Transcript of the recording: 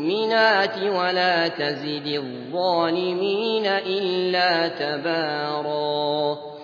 والمؤمنات ولا تزد الظالمين إلا تباراً.